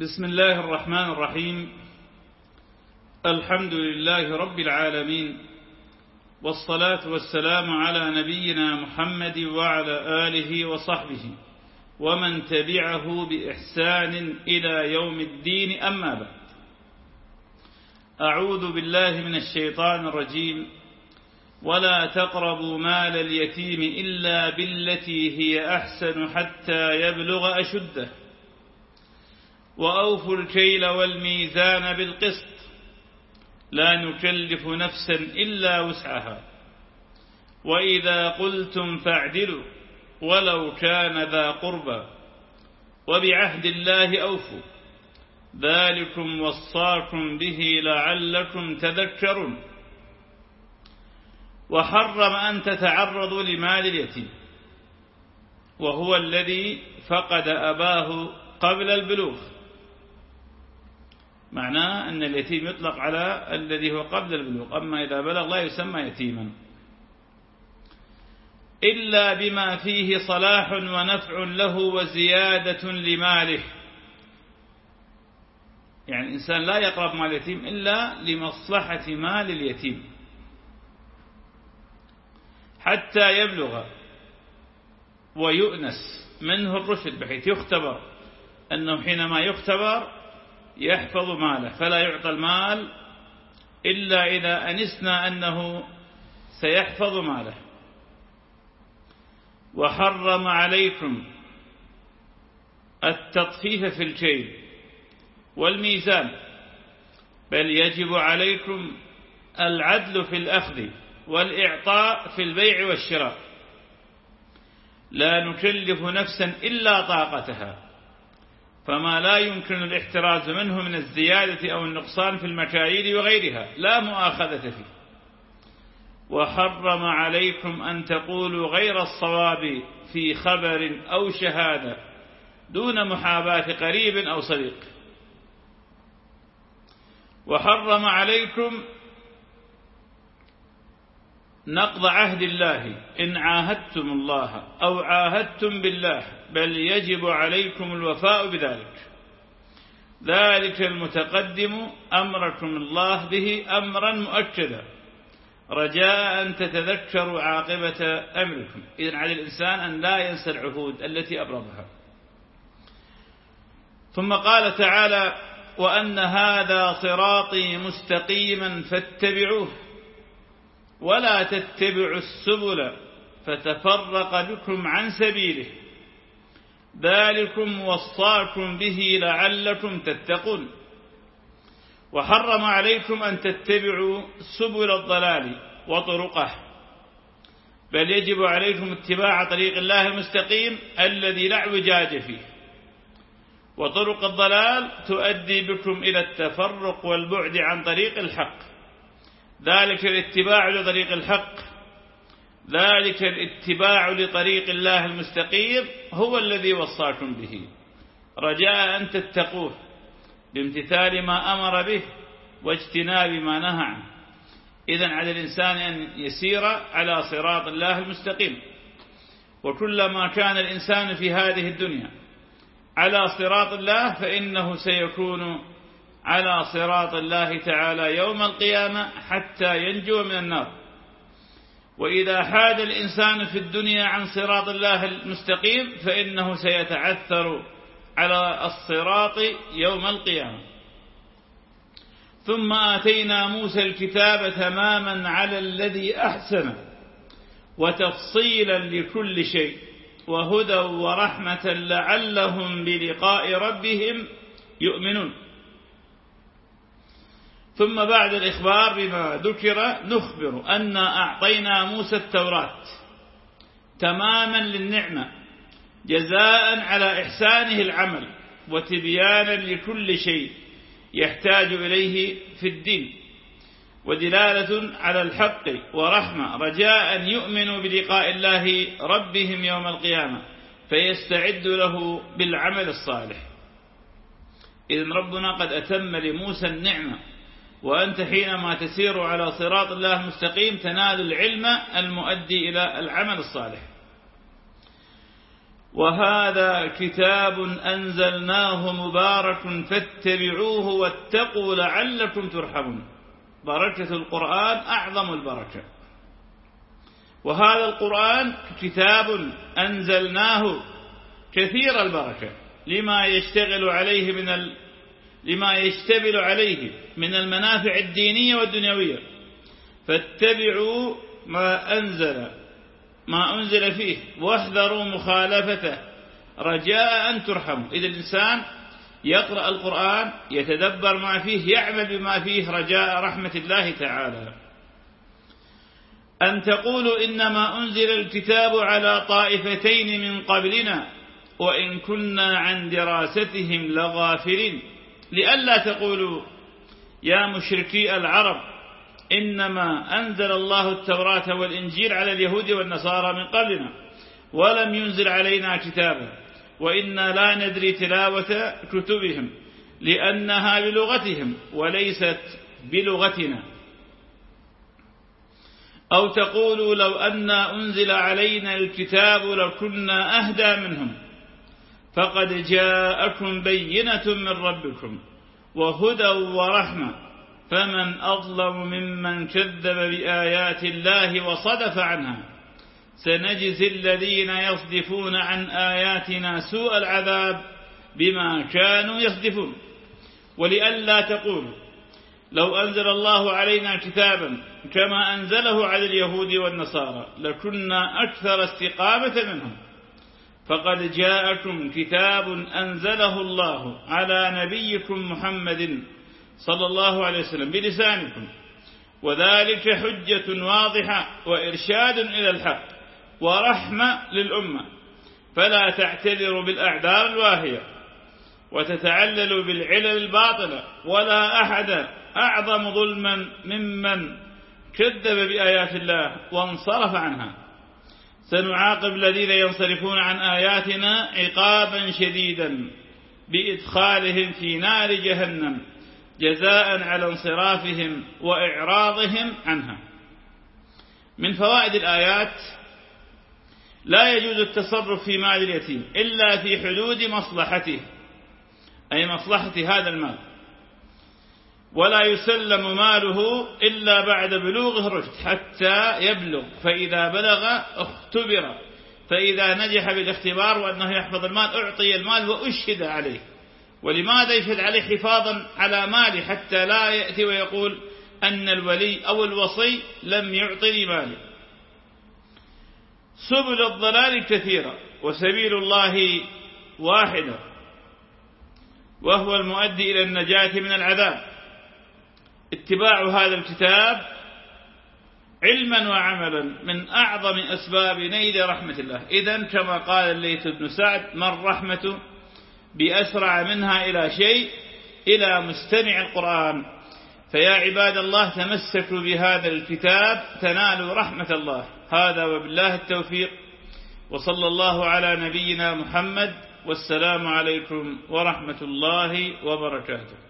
بسم الله الرحمن الرحيم. الحمد لله رب العالمين. والصلاة والسلام على نبينا محمد وعلى آله وصحبه ومن تبعه بإحسان إلى يوم الدين. أما بعد. أعوذ بالله من الشيطان الرجيم. ولا تقربوا مال اليتيم إلا بالتي هي أحسن حتى يبلغ أشده. وأوفوا الكيل والميزان بالقسط. لا نكلف نفسا إلا وسعها. وإذا قلتم فاعدلوا ولو كان ذا قربى. وبعهد الله أوفوا. ذلكم وصاكم به لعلكم تذكرون. وحرم أن تتعرضوا لمال اليتيم. وهو الذي فقد أباه قبل البلوغ. معناه أن اليتيم يطلق على الذي هو قبل البلوغ أما إذا بلغ لا يسمى يتيما. إلا بما فيه صلاح ونفع له وزيادة لماله. يعني الإنسان لا يقرب مال اليتيم إلا لمصلحة مال اليتيم. حتى يبلغ ويؤنس منه الرشد بحيث يختبر أنه حينما يختبر يحفظ ماله فلا يعطى المال إلا إذا أنسنا أنه سيحفظ ماله. وحرم عليكم التطفيف في الكيل والميزان بل يجب عليكم العدل في الأخذ والإعطاء في البيع والشراء. لا نكلف نفسا إلا طاقتها. فما لا يمكن الاحتراز منه من الزيادة أو النقصان في المكاييل وغيرها لا مؤاخذة فيه. وحرم عليكم أن تقولوا غير الصواب في خبر أو شهادة دون محاباة قريب أو صديق. وحرم عليكم نقض عهد الله إن عاهدتم الله أو عاهدتم بالله بل يجب عليكم الوفاء بذلك. ذلك المتقدم أمركم الله به أمرا مؤكدا. رجاء أن تتذكروا عاقبة أمركم. إذن على الإنسان أن لا ينسى العهود التي أبرمها ثم قال تعالى وأن هذا صراطي مستقيما فاتبعوه. ولا تتبعوا السبل فتفرق بكم عن سبيله. ذلكم وصاكم به لعلكم تتقون. وحرم عليكم أن تتبعوا سبل الضلال وطرقه. بل يجب عليكم اتباع طريق الله المستقيم الذي لا اعوجاج فيه. وطرق الضلال تؤدي بكم إلى التفرق والبعد عن طريق الحق. ذلك الاتباع لطريق الحق. ذلك الاتباع لطريق الله المستقيم هو الذي وصاكم به. رجاء أن تتقوه بامتثال ما أمر به واجتناب ما نهى عنه. إذا على الإنسان أن يسير على صراط الله المستقيم. وكلما كان الإنسان في هذه الدنيا على صراط الله فإنه سيكون على صراط الله تعالى يوم القيامة حتى ينجو من النار. وإذا حاد الإنسان في الدنيا عن صراط الله المستقيم فإنه سيتعثر على الصراط يوم القيامة. ثم آتينا موسى الكتاب تماما على الذي أحسن وتفصيلا لكل شيء وهدى ورحمة لعلهم بلقاء ربهم يؤمنون. ثم بعد الإخبار بما ذكر نخبر أن أعطينا موسى التوراة تماما للنعمة جزاء على إحسانه العمل وتبيانا لكل شيء يحتاج إليه في الدين ودلالة على الحق ورحمة رجاء يؤمنوا بلقاء الله ربهم يوم القيامة فيستعد له بالعمل الصالح. إذن ربنا قد أتم لموسى النعمة وأنت حينما تسير على صراط الله المستقيم تنال العلم المؤدي إلى العمل الصالح. وهذا كتاب أنزلناه مبارك فاتبعوه واتقوا لعلكم ترحمون. بركة القرآن أعظم البركة. وهذا القرآن كتاب أنزلناه كثير البركة. لما يشتغل عليه من. لما يشتبل عليه من المنافع الدينية والدنيوية. فاتبعوا ما أنزل ما أنزل فيه واحذروا مخالفته. رجاء أن ترحموا. إذا الإنسان يقرأ القرآن يتدبر ما فيه يعمل بما فيه رجاء رحمة الله تعالى. أن تقولوا إنما أنزل الكتاب على طائفتين من قبلنا وإن كنا عن دراستهم لغافلين. لئلا تقولوا يا مشركي العرب إنما أنزل الله التوراة والإنجيل على اليهود والنصارى من قبلنا ولم ينزل علينا كتابا وإنا لا ندري تلاوة كتبهم لأنها بلغتهم وليست بلغتنا. أو تقولوا لو أن أنزل علينا الكتاب لكنا أهدى منهم. فقد جاءكم بينة من ربكم وهدى ورحمة. فمن أظلم ممن كذب بآيات الله وصدف عنها. سنجزي الذين يصدفون عن آياتنا سوء العذاب بما كانوا يصدفون. ولئلا تقولوا لو أنزل الله علينا كتابا كما أنزله على اليهود والنصارى لكنا أكثر استقامة منهم. فقد جاءكم كتاب أنزله الله على نبيكم محمد صلى الله عليه وسلم بلسانكم. وذلك حجة واضحة وإرشاد إلى الحق ورحمة للأمة. فلا تعتذروا بالأعذار الواهية وتتعللوا بالعلل الباطلة. ولا أحد أعظم ظلما ممن كذب بآيات الله وانصرف عنها. سنعاقب الذين ينصرفون عن آياتنا عقابا شديدا بإدخالهم في نار جهنم جزاء على انصرافهم وإعراضهم عنها. من فوائد الآيات لا يجوز التصرف في مال اليتيم إلا في حدود مصلحته أي مصلحة هذا المال. ولا يسلم ماله إلا بعد بلوغه الرشد حتى يبلغ. فإذا بلغ اختبر. فإذا نجح بالاختبار وأنه يحفظ المال أعطي المال وأشهد عليه. ولماذا يشهد عليه حفاظا على ماله حتى لا يأتي ويقول أن الولي أو الوصي لم يعطني مالي؟ سبل الضلال كثيرة وسبيل الله واحدة وهو المؤدي إلى النجاة من العذاب. اتباع هذا الكتاب علما وعملا من أعظم أسباب نيل رحمة الله. إذا كما قال الليث بن سعد ما الرحمة بأسرع منها إلى شيء؟ إلى مستمع القرآن. فيا عباد الله تمسكوا بهذا الكتاب تنالوا رحمة الله. هذا وبالله التوفيق. وصلى الله على نبينا محمد والسلام عليكم ورحمة الله وبركاته.